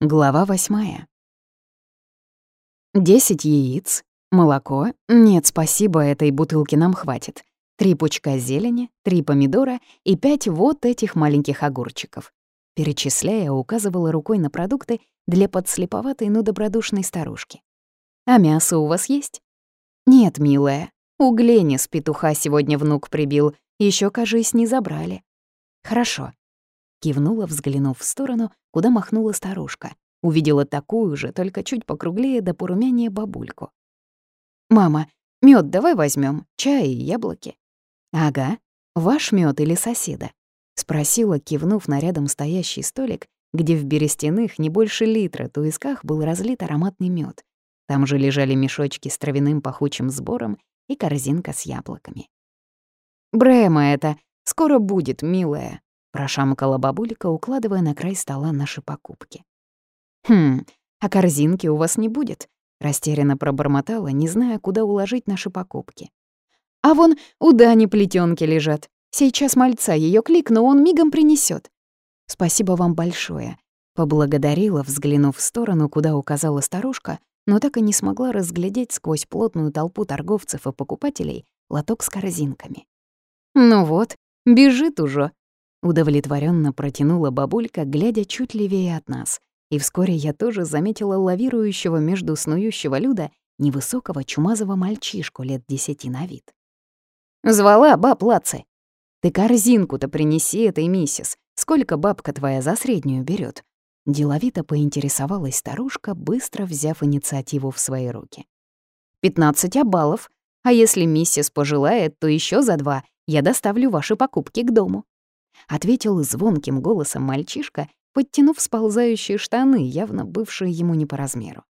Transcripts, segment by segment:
Глава восьмая. Десять яиц, молоко. Нет, спасибо, этой бутылки нам хватит. Три пучка зелени, три помидора и пять вот этих маленьких огурчиков. Перечисляя, указывала рукой на продукты для подслеповатой, но добродушной старушки. «А мясо у вас есть?» «Нет, милая. У Глени с петуха сегодня внук прибил. Еще, кажись, не забрали». «Хорошо кивнула, взглянув в сторону, куда махнула старушка. Увидела такую же, только чуть покруглее до порумяния бабульку. «Мама, мед давай возьмем, чай и яблоки». «Ага, ваш мед или соседа?» — спросила, кивнув на рядом стоящий столик, где в берестяных не больше литра туисках был разлит ароматный мед. Там же лежали мешочки с травяным пахучим сбором и корзинка с яблоками. «Брема это, скоро будет, милая», прошамкала бабулька, укладывая на край стола наши покупки. «Хм, а корзинки у вас не будет?» — растерянно пробормотала, не зная, куда уложить наши покупки. «А вон у Дани плетёнки лежат. Сейчас мальца ее кликну, он мигом принесет. «Спасибо вам большое», — поблагодарила, взглянув в сторону, куда указала старушка, но так и не смогла разглядеть сквозь плотную толпу торговцев и покупателей лоток с корзинками. «Ну вот, бежит уже», Удовлетворенно протянула бабулька, глядя чуть левее от нас. И вскоре я тоже заметила лавирующего между снующего люда невысокого чумазого мальчишку лет десяти на вид. «Звала баб Лаци. Ты корзинку-то принеси этой миссис. Сколько бабка твоя за среднюю берет? Деловито поинтересовалась старушка, быстро взяв инициативу в свои руки. «Пятнадцать обалов. А если миссис пожелает, то еще за два я доставлю ваши покупки к дому». — ответил звонким голосом мальчишка, подтянув сползающие штаны, явно бывшие ему не по размеру.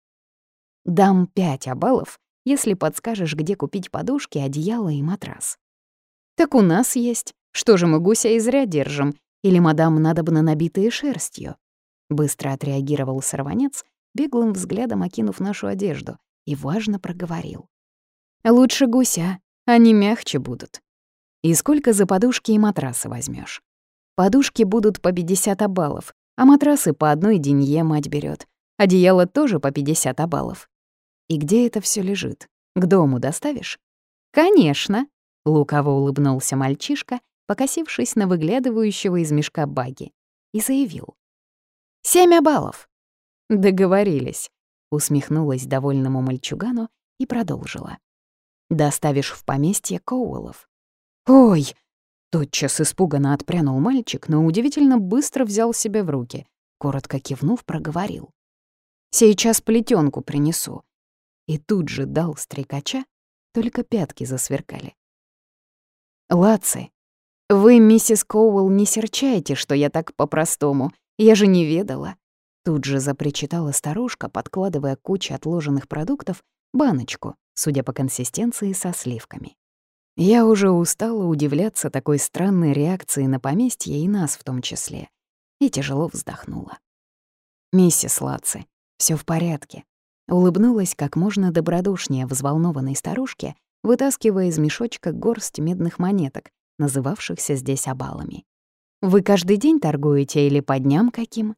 «Дам пять обалов, если подскажешь, где купить подушки, одеяло и матрас». «Так у нас есть. Что же мы гуся и зря держим? Или мадам надобно набитые шерстью?» Быстро отреагировал сорванец, беглым взглядом окинув нашу одежду, и важно проговорил. «Лучше гуся, они мягче будут. И сколько за подушки и матрасы возьмешь? Подушки будут по 50 баллов, а матрасы по одной денье мать берет. Одеяло тоже по 50 баллов. И где это все лежит? К дому доставишь? Конечно, лукаво улыбнулся мальчишка, покосившись на выглядывающего из мешка баги, и заявил. «Семь баллов!» «Договорились», — усмехнулась довольному мальчугану и продолжила. «Доставишь в поместье Коуэллов». «Ой!» Тотчас испуганно отпрянул мальчик, но удивительно быстро взял себя в руки. Коротко кивнув, проговорил. «Сейчас плетенку принесу». И тут же дал стрекача, только пятки засверкали. «Лаци, вы, миссис Коуэлл, не серчайте, что я так по-простому. Я же не ведала». Тут же запричитала старушка, подкладывая кучу отложенных продуктов, баночку, судя по консистенции, со сливками. Я уже устала удивляться такой странной реакции на поместье и нас в том числе, и тяжело вздохнула. «Миссис Лаци, все в порядке», — улыбнулась как можно добродушнее взволнованной старушке, вытаскивая из мешочка горсть медных монеток, называвшихся здесь обалами. «Вы каждый день торгуете или по дням каким?»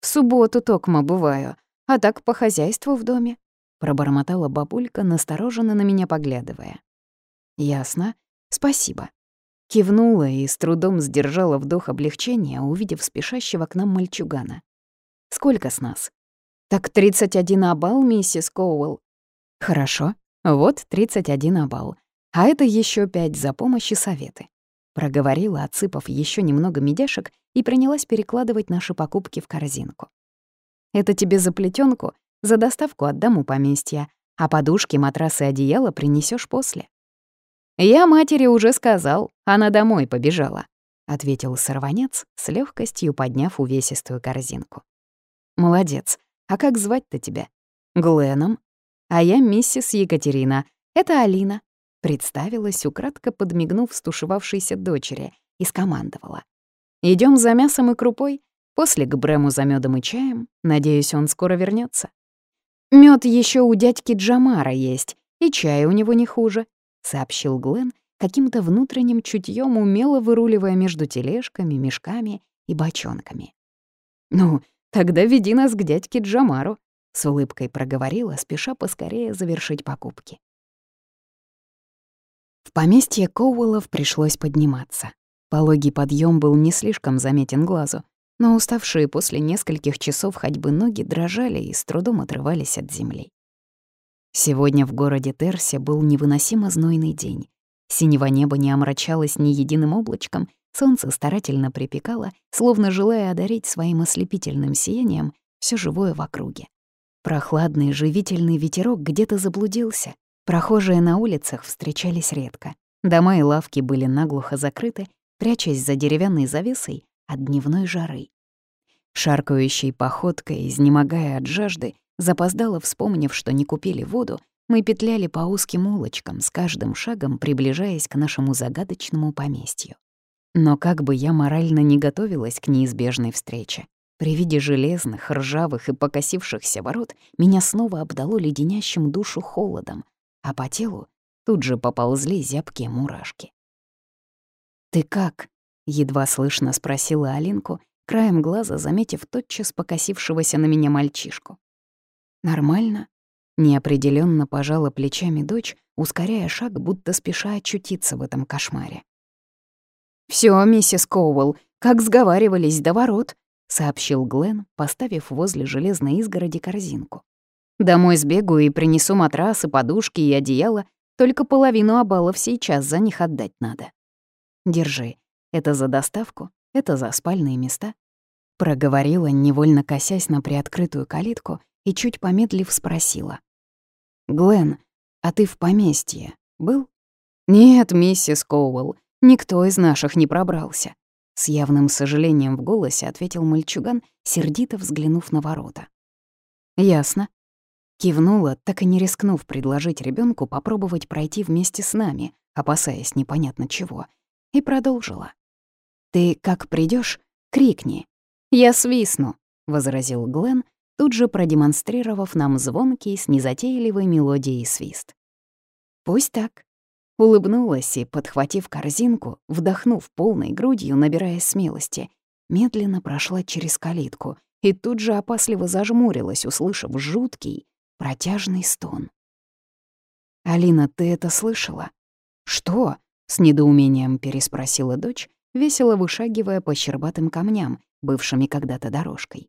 «В субботу токма бываю, а так по хозяйству в доме», — пробормотала бабулька, настороженно на меня поглядывая. «Ясно. Спасибо». Кивнула и с трудом сдержала вдох облегчения, увидев спешащего к нам мальчугана. «Сколько с нас?» «Так 31 абал, миссис Коуэлл». «Хорошо. Вот 31 абал. А это еще пять за помощь и советы». Проговорила, отсыпав еще немного медяшек, и принялась перекладывать наши покупки в корзинку. «Это тебе за плетенку, за доставку отдам у поместья, а подушки, матрасы одеяло принесешь после». «Я матери уже сказал, она домой побежала», — ответил сорванец, с легкостью подняв увесистую корзинку. «Молодец. А как звать-то тебя?» «Гленом. А я миссис Екатерина. Это Алина», — представилась, украдко подмигнув стушевавшейся дочери, и скомандовала. Идем за мясом и крупой, после к Брему за медом и чаем. Надеюсь, он скоро вернется. Мед еще у дядьки Джамара есть, и чай у него не хуже», сообщил Глен, каким-то внутренним чутьем умело выруливая между тележками, мешками и бочонками. «Ну, Тогда веди нас к дядьке Джамару», — с улыбкой проговорила, спеша поскорее завершить покупки. В поместье Коуэллов пришлось подниматься. Пологий подъем был не слишком заметен глазу, но уставшие после нескольких часов ходьбы ноги дрожали и с трудом отрывались от земли. Сегодня в городе Терсе был невыносимо знойный день. Синего неба не омрачалось ни единым облачком, Солнце старательно припекало, словно желая одарить своим ослепительным сиянием все живое в округе. Прохладный живительный ветерок где-то заблудился. Прохожие на улицах встречались редко. Дома и лавки были наглухо закрыты, прячась за деревянной завесой от дневной жары. Шаркающей походкой, изнемогая от жажды, запоздало вспомнив, что не купили воду, мы петляли по узким улочкам, с каждым шагом приближаясь к нашему загадочному поместью. Но как бы я морально не готовилась к неизбежной встрече, при виде железных, ржавых и покосившихся ворот меня снова обдало леденящим душу холодом, а по телу тут же поползли зябкие мурашки. «Ты как?» — едва слышно спросила Алинку, краем глаза заметив тотчас покосившегося на меня мальчишку. «Нормально?» — неопределенно пожала плечами дочь, ускоряя шаг, будто спеша очутиться в этом кошмаре. Все, миссис Коуэлл, как сговаривались до ворот», — сообщил Глен, поставив возле железной изгороди корзинку. «Домой сбегу и принесу матрасы, подушки и одеяло, только половину обалов сейчас за них отдать надо. Держи, это за доставку, это за спальные места». Проговорила, невольно косясь на приоткрытую калитку, и чуть помедлив спросила. «Глен, а ты в поместье был?» «Нет, миссис Коуэлл, Никто из наших не пробрался. С явным сожалением в голосе ответил мальчуган, сердито взглянув на ворота. «Ясно». Кивнула, так и не рискнув предложить ребенку попробовать пройти вместе с нами, опасаясь непонятно чего, и продолжила. «Ты как придешь, крикни. Я свистну», — возразил Глен, тут же продемонстрировав нам звонкий с незатейливой мелодией свист. «Пусть так», Улыбнулась и, подхватив корзинку, вдохнув полной грудью, набираясь смелости, медленно прошла через калитку и тут же опасливо зажмурилась, услышав жуткий, протяжный стон. «Алина, ты это слышала?» «Что?» — с недоумением переспросила дочь, весело вышагивая по щербатым камням, бывшими когда-то дорожкой.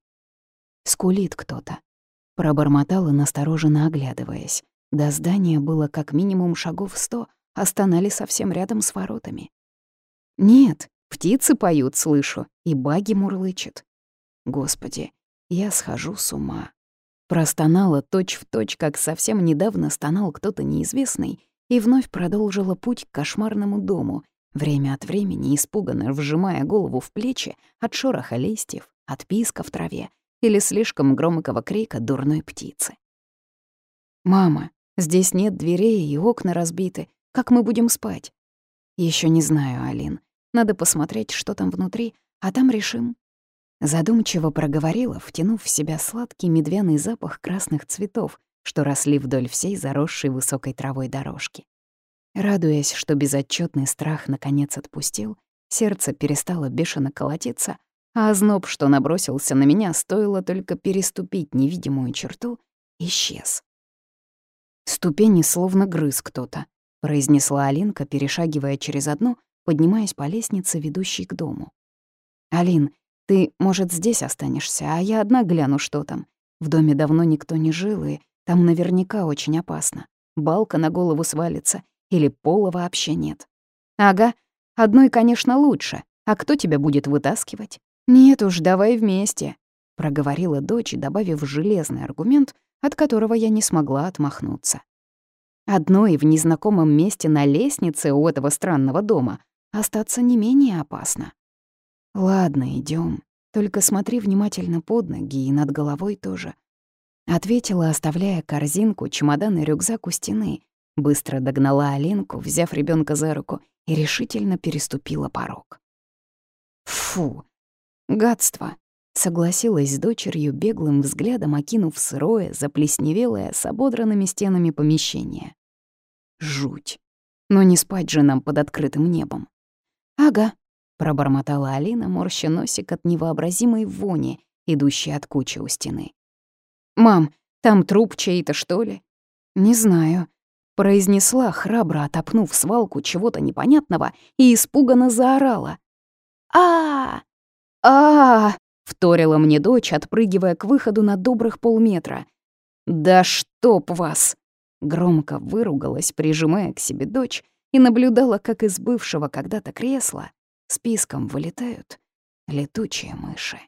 «Скулит кто-то», — пробормотала, настороженно оглядываясь. До здания было как минимум шагов сто, а стонали совсем рядом с воротами. Нет, птицы поют, слышу, и баги мурлычет. Господи, я схожу с ума. Простонала точь-в-точь, точь, как совсем недавно стонал кто-то неизвестный, и вновь продолжила путь к кошмарному дому, время от времени испуганно вжимая голову в плечи от шороха листьев, от писка в траве или слишком громкого крика дурной птицы. «Мама, здесь нет дверей и окна разбиты, как мы будем спать? Еще не знаю, Алин. Надо посмотреть, что там внутри, а там решим. Задумчиво проговорила, втянув в себя сладкий медвяный запах красных цветов, что росли вдоль всей заросшей высокой травой дорожки. Радуясь, что безотчетный страх наконец отпустил, сердце перестало бешено колотиться, а озноб, что набросился на меня, стоило только переступить невидимую черту, исчез. Ступени словно грыз кто-то произнесла Алинка, перешагивая через одну, поднимаясь по лестнице, ведущей к дому. «Алин, ты, может, здесь останешься, а я одна гляну, что там. В доме давно никто не жил, и там наверняка очень опасно. Балка на голову свалится, или пола вообще нет. Ага, одной, конечно, лучше. А кто тебя будет вытаскивать? Нет уж, давай вместе, проговорила дочь, добавив железный аргумент, от которого я не смогла отмахнуться. Одной в незнакомом месте на лестнице у этого странного дома остаться не менее опасно. «Ладно, идем. Только смотри внимательно под ноги и над головой тоже». Ответила, оставляя корзинку, чемодан и рюкзак у стены. Быстро догнала Алинку, взяв ребенка за руку, и решительно переступила порог. «Фу! Гадство!» Согласилась с дочерью, беглым взглядом окинув сырое, заплесневелое, с ободранными стенами помещение. Жуть. Но не спать же нам под открытым небом. «Ага», — пробормотала Алина, морща носик от невообразимой вони, идущий от кучи у стены. «Мам, там труп чей-то, что ли?» «Не знаю», — произнесла, храбро отопнув свалку чего-то непонятного и испуганно заорала. а а а вторила мне дочь, отпрыгивая к выходу на добрых полметра. «Да чтоб вас!» Громко выругалась, прижимая к себе дочь, и наблюдала, как из бывшего когда-то кресла списком вылетают летучие мыши.